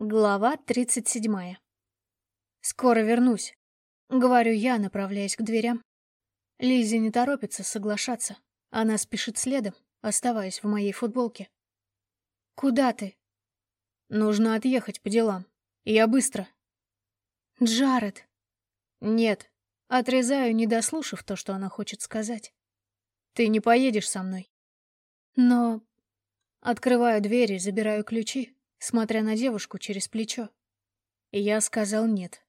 Глава 37. «Скоро вернусь», — говорю я, направляясь к дверям. Лиззи не торопится соглашаться. Она спешит следом, оставаясь в моей футболке. «Куда ты?» «Нужно отъехать по делам. Я быстро». «Джаред!» «Нет». Отрезаю, не дослушав то, что она хочет сказать. «Ты не поедешь со мной». «Но...» Открываю дверь и забираю ключи, смотря на девушку через плечо. И я сказал нет.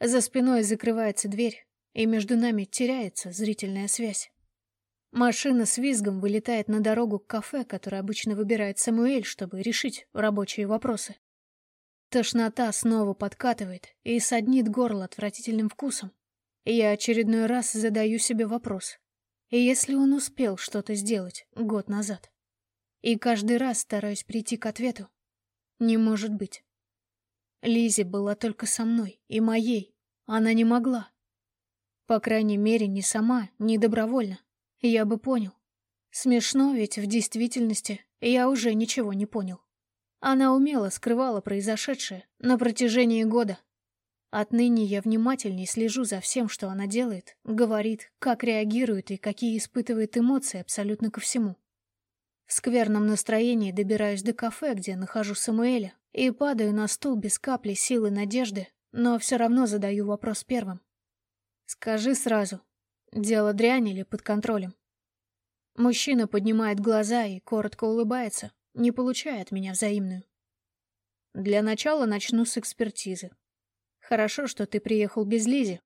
За спиной закрывается дверь, и между нами теряется зрительная связь. Машина с визгом вылетает на дорогу к кафе, которое обычно выбирает Самуэль, чтобы решить рабочие вопросы. Тошнота снова подкатывает и саднит горло отвратительным вкусом. И я очередной раз задаю себе вопрос. Если он успел что-то сделать год назад? И каждый раз стараюсь прийти к ответу. Не может быть. Лизи была только со мной и моей. Она не могла. По крайней мере, не сама, не добровольно. Я бы понял. Смешно, ведь в действительности я уже ничего не понял. Она умело скрывала произошедшее на протяжении года. Отныне я внимательней слежу за всем, что она делает, говорит, как реагирует и какие испытывает эмоции абсолютно ко всему. В скверном настроении добираюсь до кафе, где нахожу Самуэля, и падаю на стул без капли силы надежды, но все равно задаю вопрос первым. «Скажи сразу, дело дрянь или под контролем?» Мужчина поднимает глаза и коротко улыбается, не получая от меня взаимную. «Для начала начну с экспертизы. Хорошо, что ты приехал без Лизи.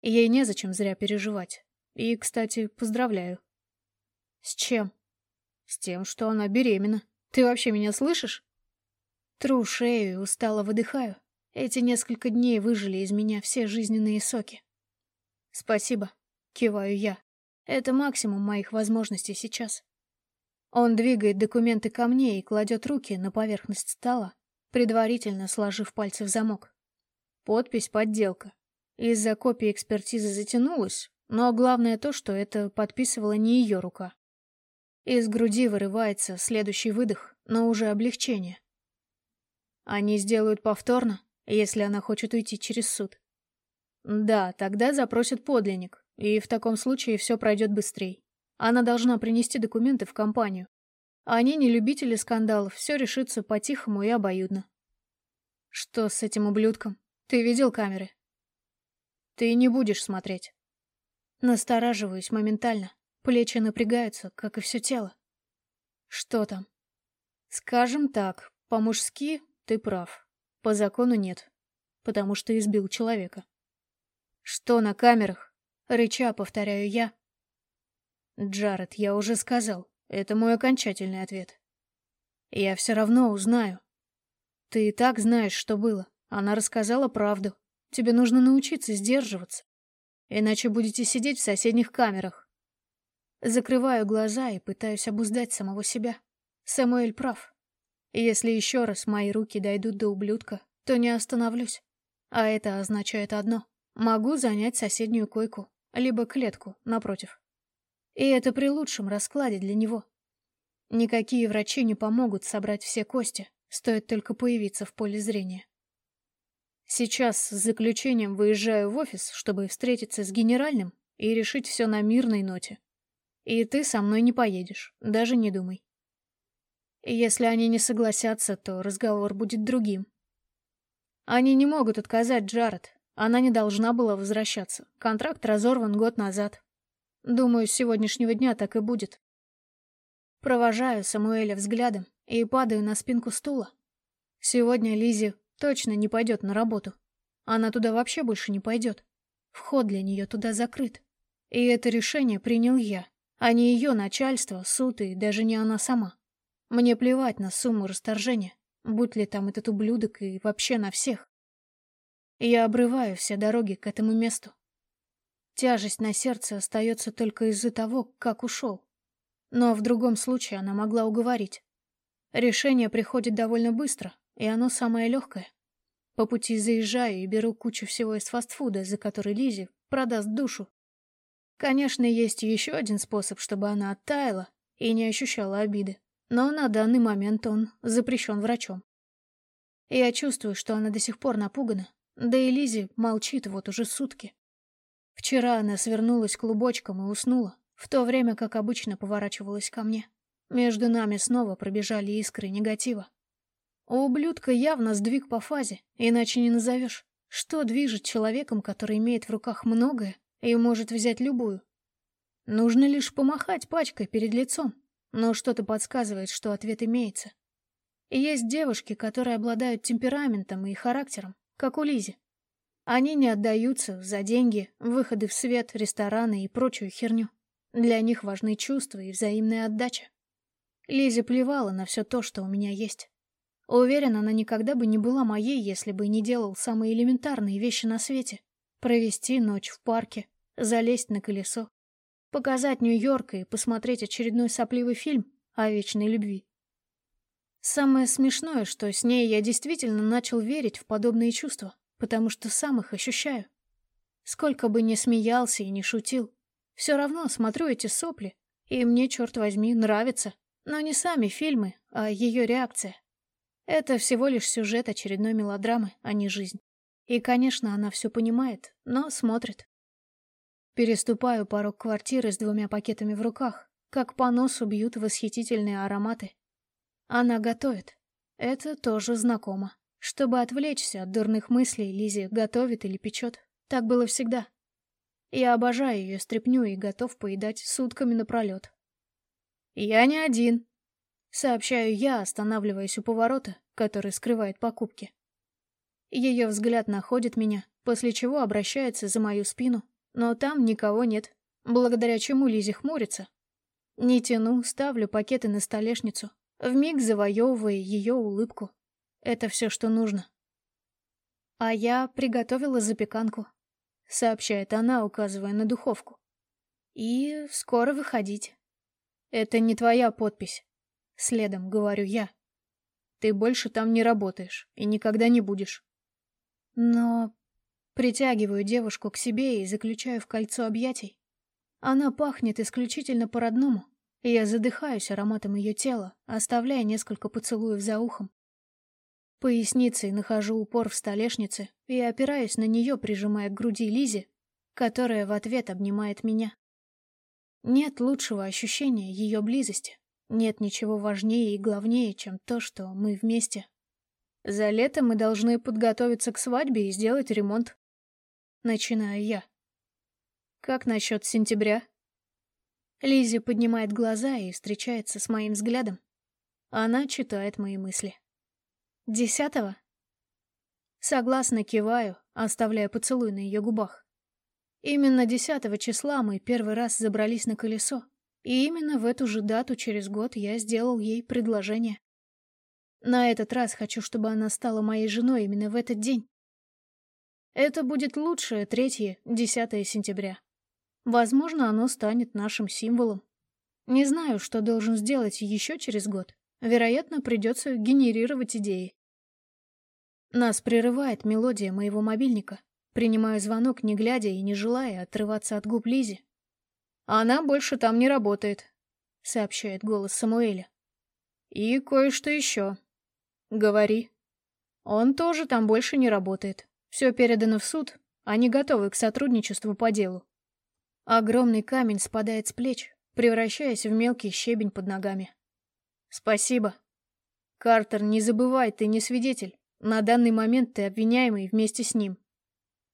Ей незачем зря переживать. И, кстати, поздравляю». «С чем?» С тем, что она беременна. Ты вообще меня слышишь? Тру шею и устало выдыхаю. Эти несколько дней выжили из меня все жизненные соки. Спасибо, киваю я. Это максимум моих возможностей сейчас. Он двигает документы ко мне и кладет руки на поверхность стола, предварительно сложив пальцы в замок. Подпись «Подделка». Из-за копии экспертизы затянулась, но главное то, что это подписывала не ее рука. Из груди вырывается следующий выдох, но уже облегчение. Они сделают повторно, если она хочет уйти через суд. Да, тогда запросят подлинник, и в таком случае все пройдет быстрее. Она должна принести документы в компанию. Они не любители скандалов, все решится по-тихому и обоюдно. Что с этим ублюдком? Ты видел камеры? Ты не будешь смотреть. Настораживаюсь моментально. Плечи напрягаются, как и все тело. Что там? Скажем так, по-мужски ты прав. По закону нет. Потому что избил человека. Что на камерах? Рыча, повторяю я. Джаред, я уже сказал. Это мой окончательный ответ. Я все равно узнаю. Ты и так знаешь, что было. Она рассказала правду. Тебе нужно научиться сдерживаться. Иначе будете сидеть в соседних камерах, Закрываю глаза и пытаюсь обуздать самого себя. Самуэль прав. Если еще раз мои руки дойдут до ублюдка, то не остановлюсь. А это означает одно. Могу занять соседнюю койку, либо клетку, напротив. И это при лучшем раскладе для него. Никакие врачи не помогут собрать все кости, стоит только появиться в поле зрения. Сейчас с заключением выезжаю в офис, чтобы встретиться с генеральным и решить все на мирной ноте. И ты со мной не поедешь, даже не думай. Если они не согласятся, то разговор будет другим. Они не могут отказать Джаред. Она не должна была возвращаться. Контракт разорван год назад. Думаю, с сегодняшнего дня так и будет. Провожаю Самуэля взглядом и падаю на спинку стула. Сегодня Лизи точно не пойдет на работу. Она туда вообще больше не пойдет. Вход для нее туда закрыт. И это решение принял я а не ее начальство, суд и даже не она сама. Мне плевать на сумму расторжения, будь ли там этот ублюдок и вообще на всех. Я обрываю все дороги к этому месту. Тяжесть на сердце остается только из-за того, как ушел. Но в другом случае она могла уговорить. Решение приходит довольно быстро, и оно самое легкое. По пути заезжаю и беру кучу всего из фастфуда, за который Лизи продаст душу. Конечно, есть еще один способ, чтобы она оттаяла и не ощущала обиды, но на данный момент он запрещен врачом. Я чувствую, что она до сих пор напугана, да и Лизи молчит вот уже сутки. Вчера она свернулась клубочком и уснула, в то время как обычно поворачивалась ко мне. Между нами снова пробежали искры негатива. У ублюдка явно сдвиг по фазе, иначе не назовешь. Что движет человеком, который имеет в руках многое и может взять любую? Нужно лишь помахать пачкой перед лицом, но что-то подсказывает, что ответ имеется. И есть девушки, которые обладают темпераментом и характером, как у Лизи. Они не отдаются за деньги, выходы в свет, рестораны и прочую херню. Для них важны чувства и взаимная отдача. Лизе плевала на все то, что у меня есть. Уверена, она никогда бы не была моей, если бы не делал самые элементарные вещи на свете. Провести ночь в парке, залезть на колесо, показать Нью-Йорк и посмотреть очередной сопливый фильм о вечной любви. Самое смешное, что с ней я действительно начал верить в подобные чувства, потому что сам их ощущаю. Сколько бы ни смеялся и ни шутил, все равно смотрю эти сопли, и мне, черт возьми, нравится. Но не сами фильмы, а ее реакция. Это всего лишь сюжет очередной мелодрамы, а не жизнь. И, конечно, она все понимает, но смотрит. Переступаю порог квартиры с двумя пакетами в руках, как по носу бьют восхитительные ароматы. Она готовит. Это тоже знакомо. Чтобы отвлечься от дурных мыслей, Лизи готовит или печет. Так было всегда. Я обожаю ее стряпню и готов поедать сутками напролет. «Я не один», — сообщаю я, останавливаясь у поворота, который скрывает покупки. Ее взгляд находит меня, после чего обращается за мою спину, но там никого нет, благодаря чему Лизи хмурится. Не тяну, ставлю пакеты на столешницу, вмиг завоевывая ее улыбку. Это все, что нужно. А я приготовила запеканку, сообщает она, указывая на духовку. И скоро выходить. Это не твоя подпись. Следом говорю я. Ты больше там не работаешь и никогда не будешь. Но притягиваю девушку к себе и заключаю в кольцо объятий. Она пахнет исключительно по-родному, и я задыхаюсь ароматом ее тела, оставляя несколько поцелуев за ухом. Поясницей нахожу упор в столешнице и опираюсь на нее, прижимая к груди Лизи, которая в ответ обнимает меня. Нет лучшего ощущения ее близости. Нет ничего важнее и главнее, чем то, что мы вместе. За лето мы должны подготовиться к свадьбе и сделать ремонт. Начинаю я. Как насчет сентября? Лизи поднимает глаза и встречается с моим взглядом. Она читает мои мысли. Десятого? Согласно киваю, оставляя поцелуй на ее губах. Именно десятого числа мы первый раз забрались на колесо, и именно в эту же дату через год я сделал ей предложение. На этот раз хочу, чтобы она стала моей женой именно в этот день. Это будет лучшее третье, десятое сентября. Возможно, оно станет нашим символом. Не знаю, что должен сделать еще через год. Вероятно, придется генерировать идеи. Нас прерывает мелодия моего мобильника. Принимаю звонок, не глядя и не желая отрываться от губ Лизи. «Она больше там не работает», — сообщает голос Самуэля. «И кое-что еще. Говори. Он тоже там больше не работает. Все передано в суд, они готовы к сотрудничеству по делу». Огромный камень спадает с плеч, превращаясь в мелкий щебень под ногами. «Спасибо. Картер, не забывай, ты не свидетель. На данный момент ты обвиняемый вместе с ним.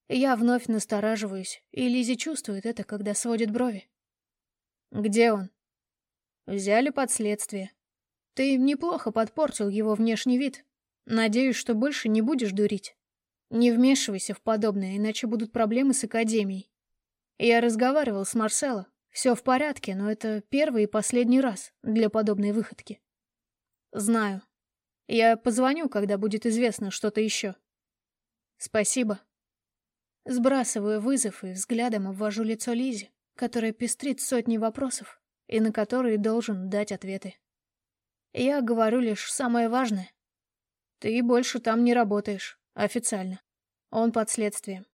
Я вновь настораживаюсь, и Лизи чувствует это, когда сводит брови. Где он? Взяли под следствие. Ты неплохо подпортил его внешний вид. Надеюсь, что больше не будешь дурить. Не вмешивайся в подобное, иначе будут проблемы с Академией. Я разговаривал с Марсело. Все в порядке, но это первый и последний раз для подобной выходки. Знаю. Я позвоню, когда будет известно что-то еще. Спасибо. Сбрасываю вызов и взглядом обвожу лицо Лизи, которая пестрит сотни вопросов и на которые должен дать ответы. Я говорю лишь самое важное. Ты больше там не работаешь, официально. Он под следствием.